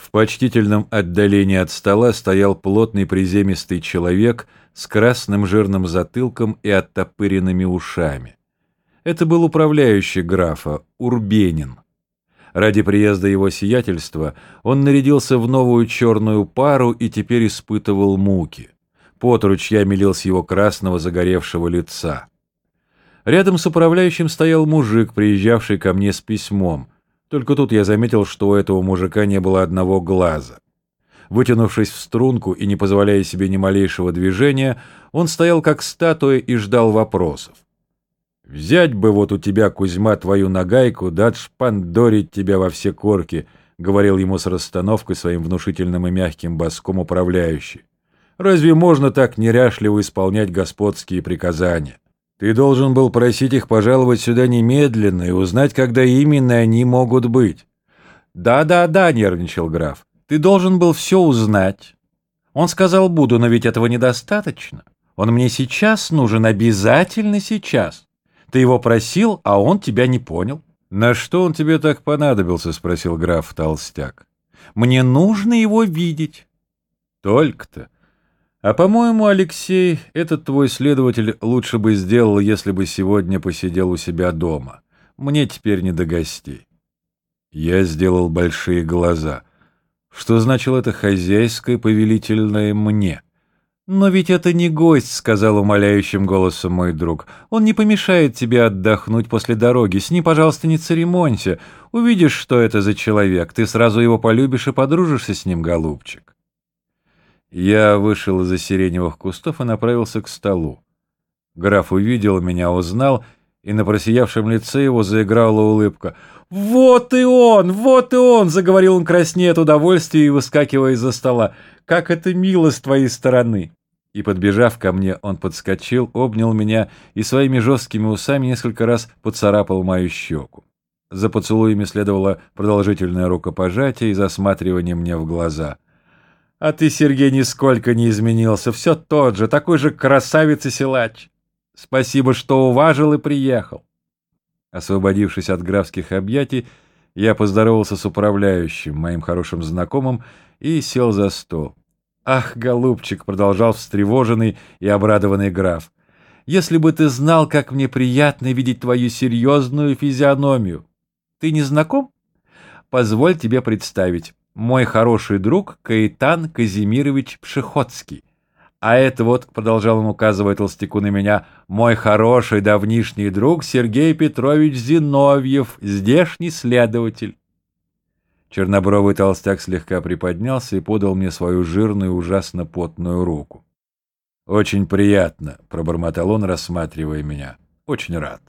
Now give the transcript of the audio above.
В почтительном отдалении от стола стоял плотный приземистый человек с красным жирным затылком и оттопыренными ушами. Это был управляющий графа, Урбенин. Ради приезда его сиятельства он нарядился в новую черную пару и теперь испытывал муки. Пот ручьями лил с его красного загоревшего лица. Рядом с управляющим стоял мужик, приезжавший ко мне с письмом. Только тут я заметил, что у этого мужика не было одного глаза. Вытянувшись в струнку и не позволяя себе ни малейшего движения, он стоял как статуя и ждал вопросов. «Взять бы вот у тебя, Кузьма, твою нагайку, да отшпандорить тебя во все корки», — говорил ему с расстановкой своим внушительным и мягким боском управляющий. «Разве можно так неряшливо исполнять господские приказания?» Ты должен был просить их пожаловать сюда немедленно и узнать, когда именно они могут быть. Да-да-да, нервничал граф. Ты должен был все узнать. Он сказал, буду, но ведь этого недостаточно. Он мне сейчас нужен, обязательно сейчас. Ты его просил, а он тебя не понял. На что он тебе так понадобился? Спросил граф Толстяк. Мне нужно его видеть. Только-то. А по-моему, Алексей, этот твой следователь лучше бы сделал, если бы сегодня посидел у себя дома. Мне теперь не до гостей. Я сделал большие глаза. Что значило это хозяйское повелительное «мне»? «Но ведь это не гость», — сказал умоляющим голосом мой друг. «Он не помешает тебе отдохнуть после дороги. С ним, пожалуйста, не церемонься. Увидишь, что это за человек. Ты сразу его полюбишь и подружишься с ним, голубчик». Я вышел из-за сиреневых кустов и направился к столу. Граф увидел меня, узнал, и на просиявшем лице его заиграла улыбка. «Вот и он! Вот и он!» — заговорил он краснея от удовольствия и выскакивая из-за стола. «Как это мило с твоей стороны!» И, подбежав ко мне, он подскочил, обнял меня и своими жесткими усами несколько раз поцарапал мою щеку. За поцелуями следовало продолжительное рукопожатие и засматривание мне в глаза — а ты, Сергей, нисколько не изменился. Все тот же, такой же красавец и силач. Спасибо, что уважил и приехал. Освободившись от графских объятий, я поздоровался с управляющим, моим хорошим знакомым, и сел за стол. «Ах, голубчик!» — продолжал встревоженный и обрадованный граф. «Если бы ты знал, как мне приятно видеть твою серьезную физиономию. Ты не знаком? Позволь тебе представить мой хороший друг Каитан Казимирович Пшеходский. А это вот, продолжал он, указывая толстяку на меня, мой хороший давнишний друг Сергей Петрович Зиновьев, здешний следователь. Чернобровый толстяк слегка приподнялся и подал мне свою жирную, ужасно потную руку. «Очень приятно», — пробормотал он, рассматривая меня. «Очень рад».